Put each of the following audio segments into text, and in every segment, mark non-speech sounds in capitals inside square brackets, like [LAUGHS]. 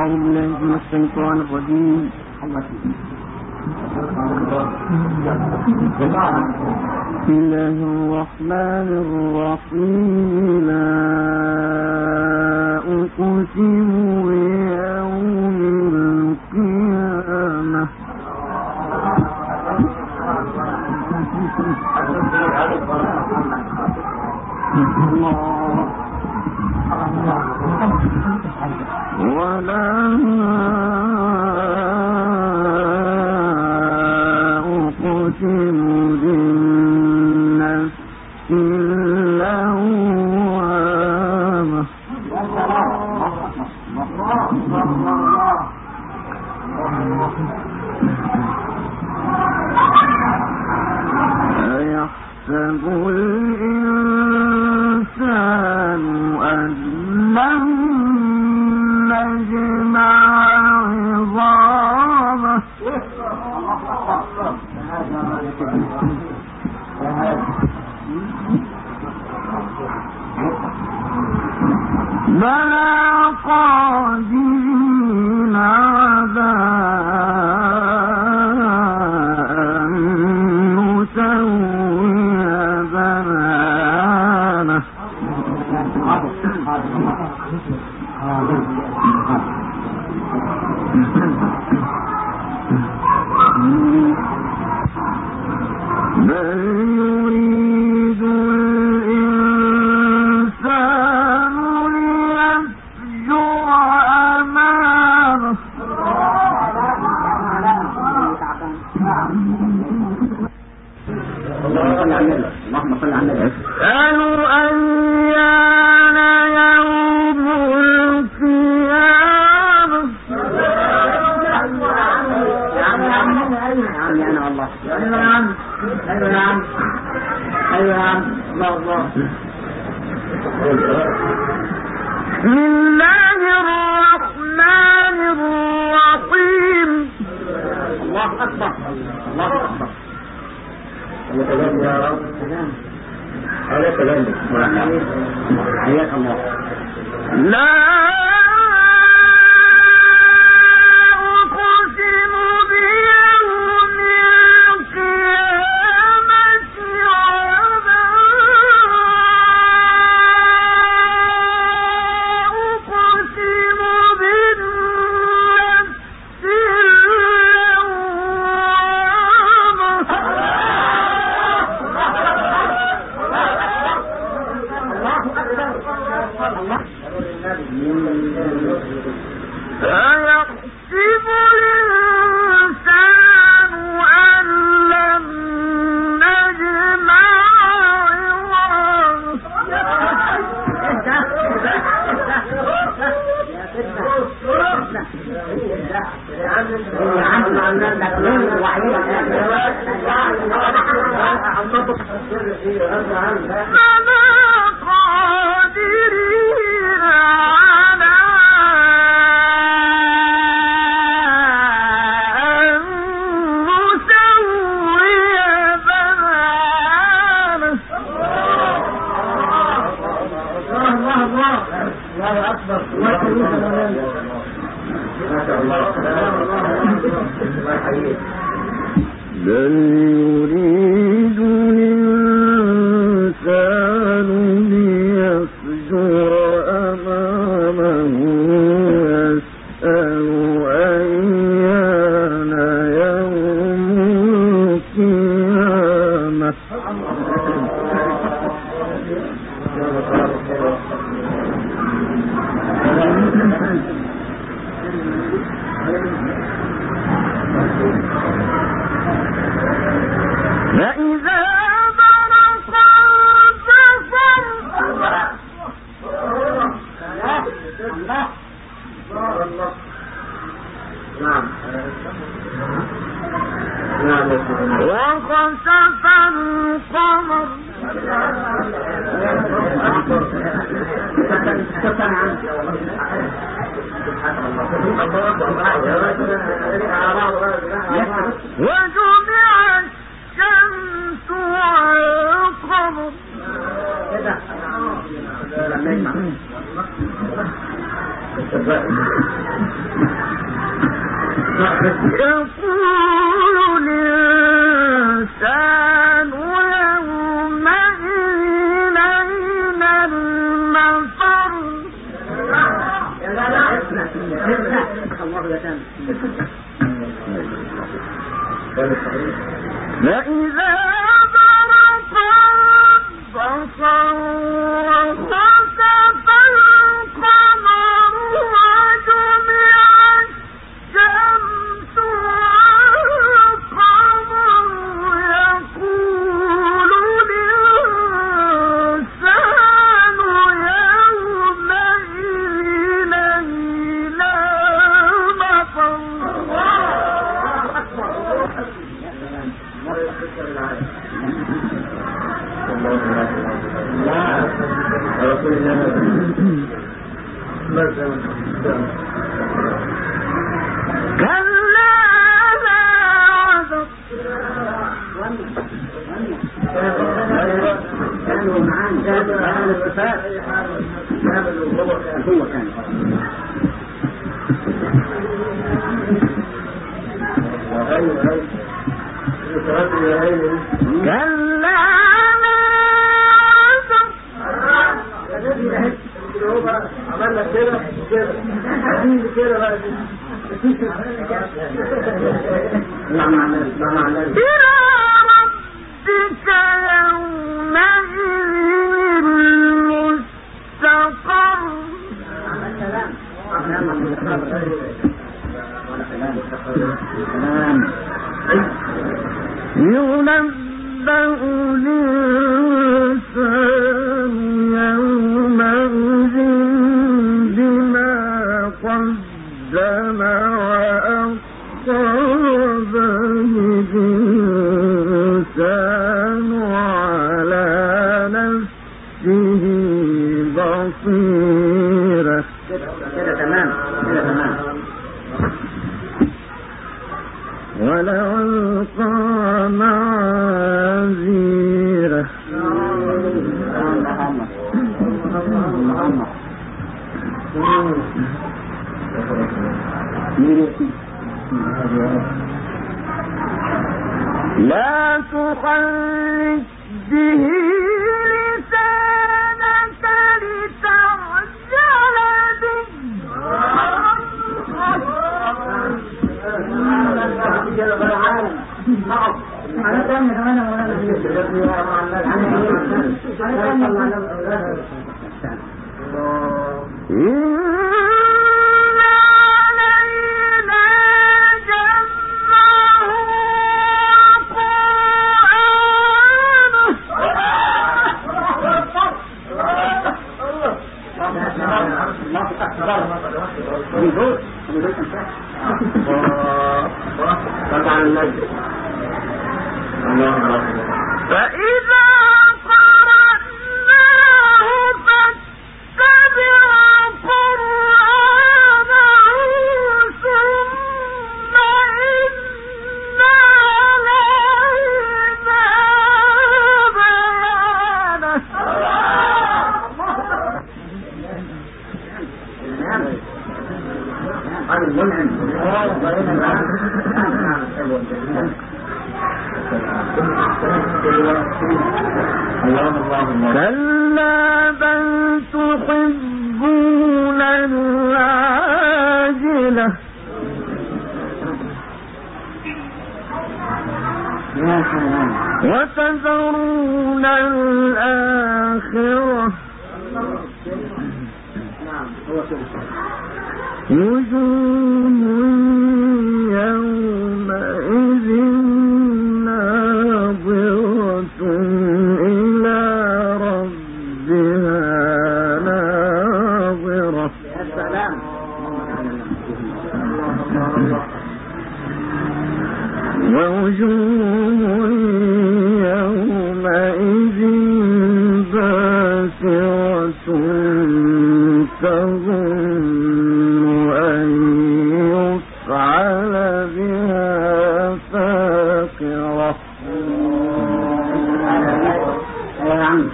أعوذ بالله من الشيطان الرجيم. بسم الله الرحمن الرحيم. لا أقسم بيوم القيامة. الله. ولا أقسم بلى قادرين أكبر. الله أكبر. يا رب. على كلامك حياك الله لا الله وجمع الشمس والقمر. يقول رحمك [LAUGHS] الله يا كامل فإذا ربك يومئذ المستقر. ينبأ لا تحرك به. [LAUGHS] إن كلا بل تحبون العاجلة. وتذرون الآخرة. نعم. هو يجوز عنك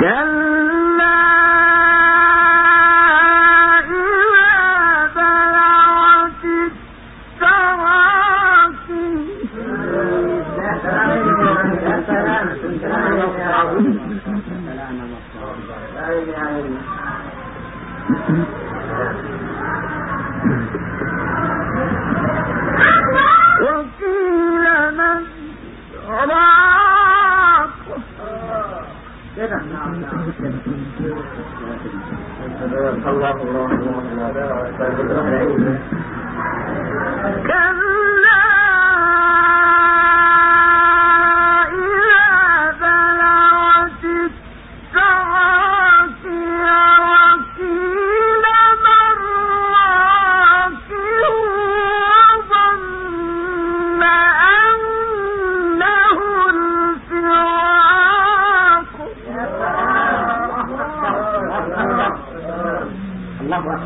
كلا الله الله الله Allah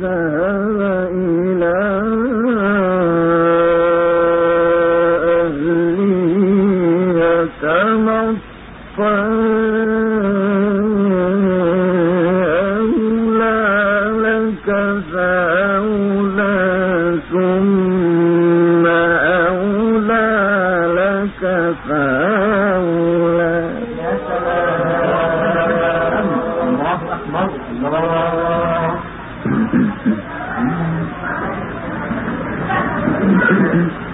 the Thank [LAUGHS] you.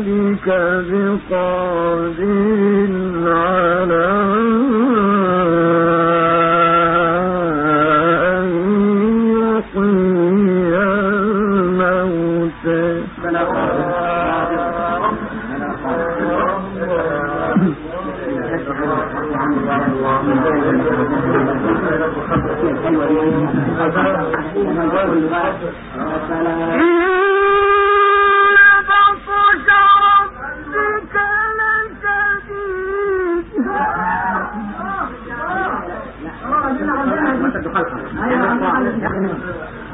بقادر على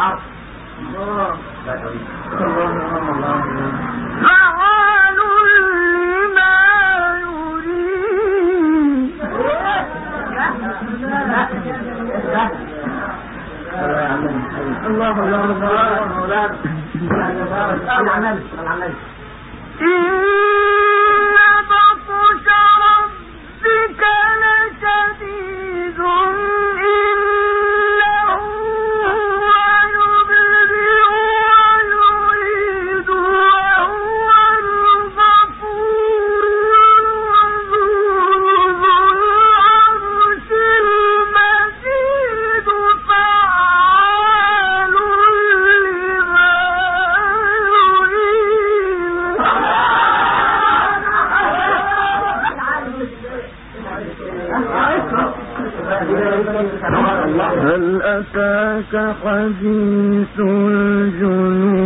العرش. الله فعال لما يريد. الله الله الله الله الله الله ربك حديث الجنود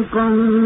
خلق